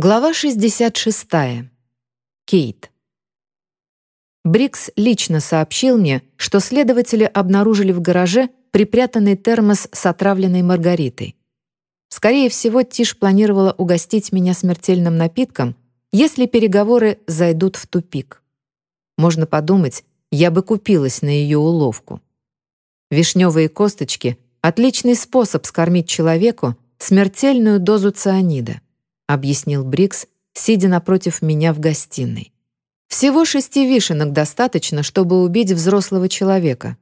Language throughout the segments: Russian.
Глава 66. Кейт. Брикс лично сообщил мне, что следователи обнаружили в гараже припрятанный термос с отравленной маргаритой. Скорее всего, Тиш планировала угостить меня смертельным напитком, если переговоры зайдут в тупик. Можно подумать, я бы купилась на ее уловку. Вишневые косточки — отличный способ скормить человеку смертельную дозу цианида, объяснил Брикс, сидя напротив меня в гостиной. Всего шести вишенок достаточно, чтобы убить взрослого человека,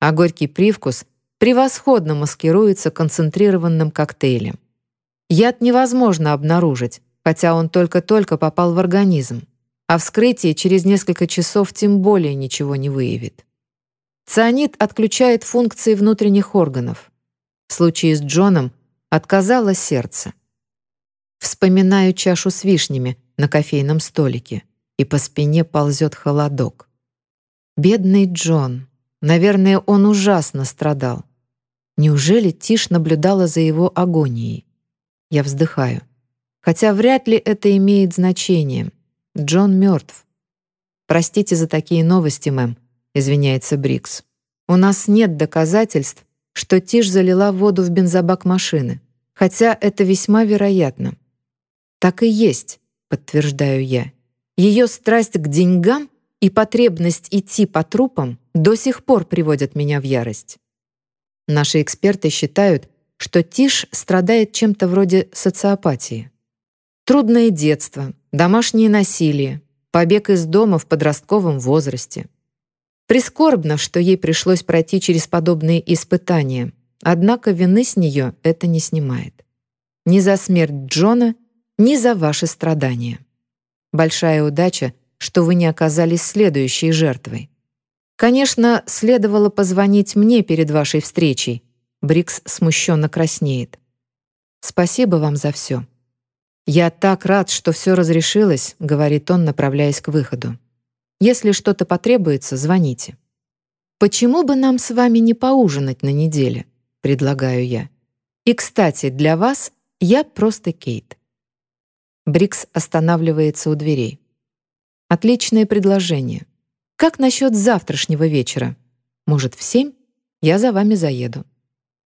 а горький привкус превосходно маскируется концентрированным коктейлем. Яд невозможно обнаружить, хотя он только-только попал в организм, а вскрытие через несколько часов тем более ничего не выявит. Цианид отключает функции внутренних органов. В случае с Джоном отказало сердце. Вспоминаю чашу с вишнями на кофейном столике, и по спине ползет холодок. Бедный Джон. Наверное, он ужасно страдал. Неужели Тиш наблюдала за его агонией? Я вздыхаю. Хотя вряд ли это имеет значение. Джон мертв. «Простите за такие новости, мэм», — извиняется Брикс. «У нас нет доказательств, что Тиш залила воду в бензобак машины, хотя это весьма вероятно». «Так и есть», — подтверждаю я. Ее страсть к деньгам и потребность идти по трупам до сих пор приводят меня в ярость. Наши эксперты считают, что Тиш страдает чем-то вроде социопатии. Трудное детство, домашнее насилие, побег из дома в подростковом возрасте. Прискорбно, что ей пришлось пройти через подобные испытания, однако вины с нее это не снимает. Ни за смерть Джона, ни за ваши страдания. Большая удача, что вы не оказались следующей жертвой. Конечно, следовало позвонить мне перед вашей встречей. Брикс смущенно краснеет. Спасибо вам за все. Я так рад, что все разрешилось, говорит он, направляясь к выходу. Если что-то потребуется, звоните. Почему бы нам с вами не поужинать на неделе? предлагаю я. И, кстати, для вас я просто Кейт. Брикс останавливается у дверей. «Отличное предложение. Как насчет завтрашнего вечера? Может, в семь? Я за вами заеду».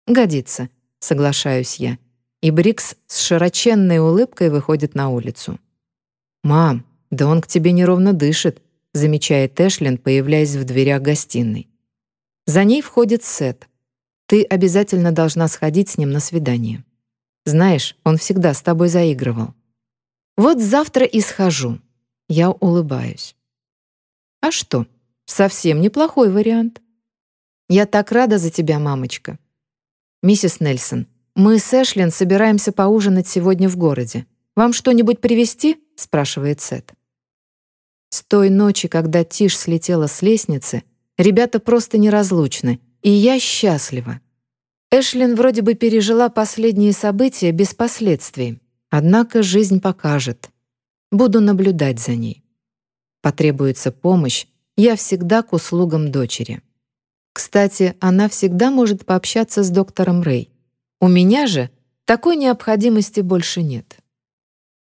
«Годится», — соглашаюсь я. И Брикс с широченной улыбкой выходит на улицу. «Мам, да он к тебе неровно дышит», — замечает Эшлин, появляясь в дверях гостиной. За ней входит Сет. «Ты обязательно должна сходить с ним на свидание. Знаешь, он всегда с тобой заигрывал». Вот завтра и схожу. Я улыбаюсь. А что? Совсем неплохой вариант. Я так рада за тебя, мамочка. Миссис Нельсон, мы с Эшлин собираемся поужинать сегодня в городе. Вам что-нибудь привезти? спрашивает Сет. С той ночи, когда Тиш слетела с лестницы, ребята просто неразлучны, и я счастлива. Эшлин вроде бы пережила последние события без последствий, Однако жизнь покажет. Буду наблюдать за ней. Потребуется помощь, я всегда к услугам дочери. Кстати, она всегда может пообщаться с доктором Рэй. У меня же такой необходимости больше нет.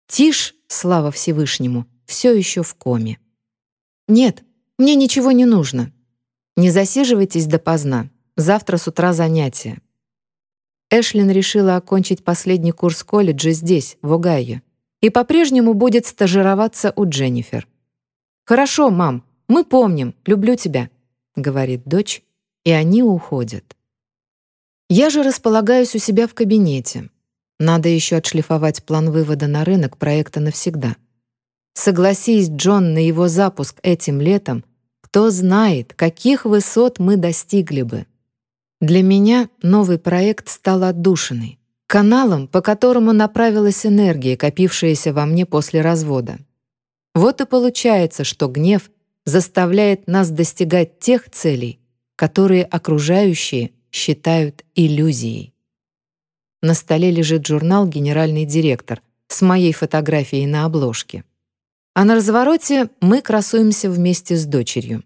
Тишь, слава Всевышнему, все еще в коме. Нет, мне ничего не нужно. Не засиживайтесь допоздна. Завтра с утра занятия. Эшлин решила окончить последний курс колледжа здесь, в Огайо, и по-прежнему будет стажироваться у Дженнифер. «Хорошо, мам, мы помним, люблю тебя», — говорит дочь, и они уходят. Я же располагаюсь у себя в кабинете. Надо еще отшлифовать план вывода на рынок проекта навсегда. Согласись, Джон, на его запуск этим летом, кто знает, каких высот мы достигли бы. Для меня новый проект стал отдушиной, каналом, по которому направилась энергия, копившаяся во мне после развода. Вот и получается, что гнев заставляет нас достигать тех целей, которые окружающие считают иллюзией. На столе лежит журнал «Генеральный директор» с моей фотографией на обложке. А на развороте мы красуемся вместе с дочерью.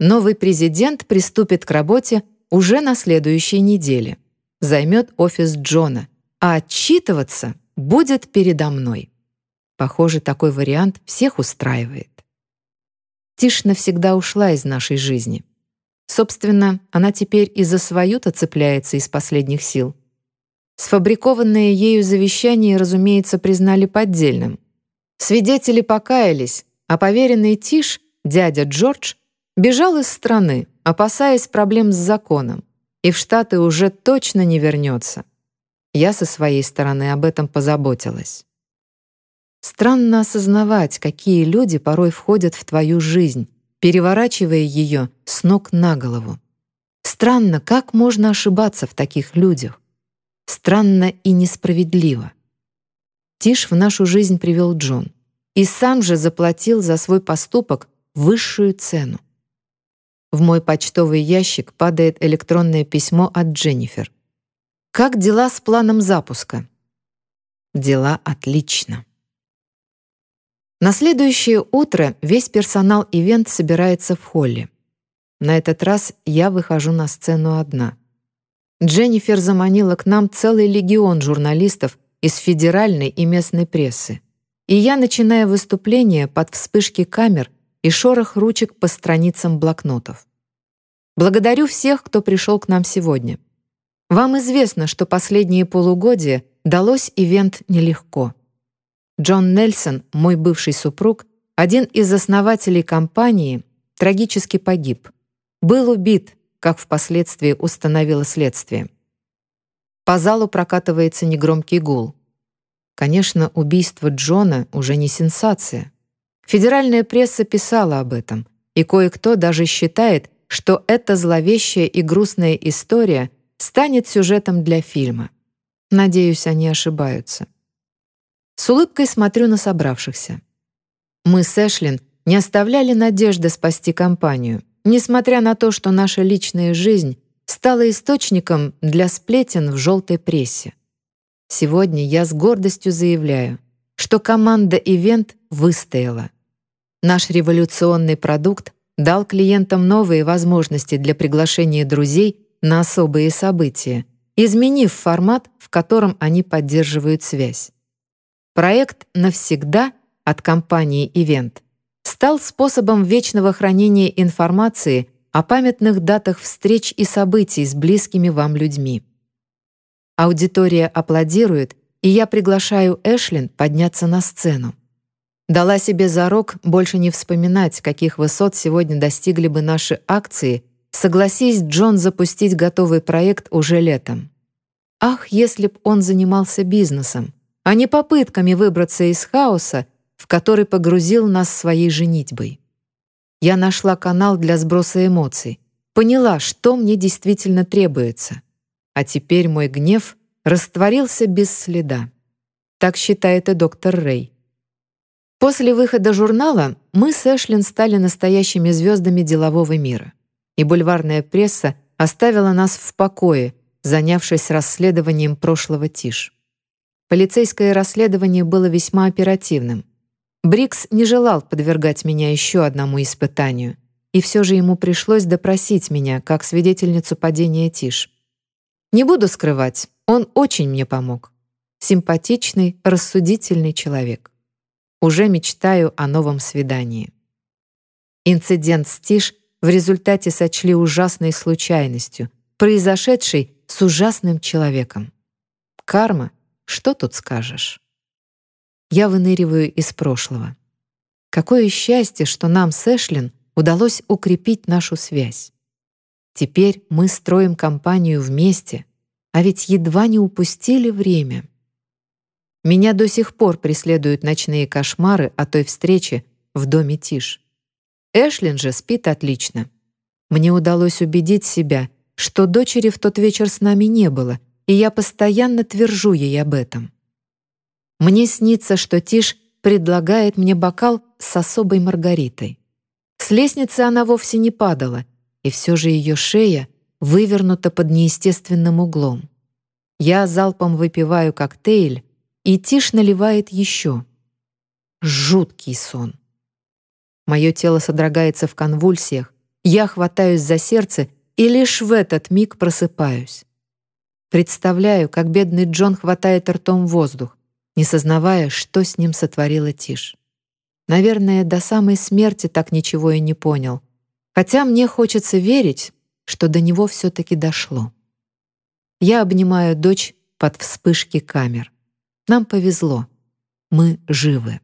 Новый президент приступит к работе уже на следующей неделе. Займет офис Джона, а отчитываться будет передо мной. Похоже, такой вариант всех устраивает. Тиш навсегда ушла из нашей жизни. Собственно, она теперь и за свою-то цепляется из последних сил. Сфабрикованное ею завещание, разумеется, признали поддельным. Свидетели покаялись, а поверенный Тиш, дядя Джордж, бежал из страны, опасаясь проблем с законом, и в Штаты уже точно не вернется. Я со своей стороны об этом позаботилась. Странно осознавать, какие люди порой входят в твою жизнь, переворачивая ее с ног на голову. Странно, как можно ошибаться в таких людях. Странно и несправедливо. Тиш в нашу жизнь привел Джон и сам же заплатил за свой поступок высшую цену. В мой почтовый ящик падает электронное письмо от Дженнифер. «Как дела с планом запуска?» «Дела отлично». На следующее утро весь персонал ивент собирается в холле. На этот раз я выхожу на сцену одна. Дженнифер заманила к нам целый легион журналистов из федеральной и местной прессы. И я начинаю выступление под вспышки камер и шорох ручек по страницам блокнотов. Благодарю всех, кто пришел к нам сегодня. Вам известно, что последние полугодия далось ивент нелегко. Джон Нельсон, мой бывший супруг, один из основателей компании, трагически погиб. Был убит, как впоследствии установило следствие. По залу прокатывается негромкий гул. Конечно, убийство Джона уже не сенсация. Федеральная пресса писала об этом, и кое-кто даже считает, что эта зловещая и грустная история станет сюжетом для фильма. Надеюсь, они ошибаются. С улыбкой смотрю на собравшихся. Мы с Эшлин не оставляли надежды спасти компанию, несмотря на то, что наша личная жизнь стала источником для сплетен в желтой прессе. Сегодня я с гордостью заявляю, что команда «Ивент» выстояла. Наш революционный продукт дал клиентам новые возможности для приглашения друзей на особые события, изменив формат, в котором они поддерживают связь. Проект «Навсегда» от компании «Ивент» стал способом вечного хранения информации о памятных датах встреч и событий с близкими вам людьми. Аудитория аплодирует, и я приглашаю Эшлин подняться на сцену. Дала себе зарок больше не вспоминать, каких высот сегодня достигли бы наши акции, согласись Джон запустить готовый проект уже летом. Ах, если б он занимался бизнесом, а не попытками выбраться из хаоса, в который погрузил нас своей женитьбой. Я нашла канал для сброса эмоций, поняла, что мне действительно требуется. А теперь мой гнев растворился без следа. Так считает и доктор Рэй. После выхода журнала мы с Эшлин стали настоящими звездами делового мира. И бульварная пресса оставила нас в покое, занявшись расследованием прошлого Тиш. Полицейское расследование было весьма оперативным. Брикс не желал подвергать меня еще одному испытанию, и все же ему пришлось допросить меня как свидетельницу падения Тиш. Не буду скрывать, он очень мне помог. Симпатичный, рассудительный человек. Уже мечтаю о новом свидании. Инцидент с Тиш в результате сочли ужасной случайностью, произошедшей с ужасным человеком. Карма — что тут скажешь? Я выныриваю из прошлого. Какое счастье, что нам с Эшлин удалось укрепить нашу связь. Теперь мы строим компанию вместе, а ведь едва не упустили время. Меня до сих пор преследуют ночные кошмары о той встрече в доме Тиш. Эшлин же спит отлично. Мне удалось убедить себя, что дочери в тот вечер с нами не было, и я постоянно твержу ей об этом. Мне снится, что Тиш предлагает мне бокал с особой маргаритой. С лестницы она вовсе не падала, и все же ее шея вывернута под неестественным углом. Я залпом выпиваю коктейль, и Тиш наливает еще. Жуткий сон. Мое тело содрогается в конвульсиях, я хватаюсь за сердце и лишь в этот миг просыпаюсь. Представляю, как бедный Джон хватает ртом воздух. не сознавая, что с ним сотворила Тиш. Наверное, до самой смерти так ничего и не понял. Хотя мне хочется верить, что до него все таки дошло. Я обнимаю дочь под вспышки камер. Нам повезло. Мы живы.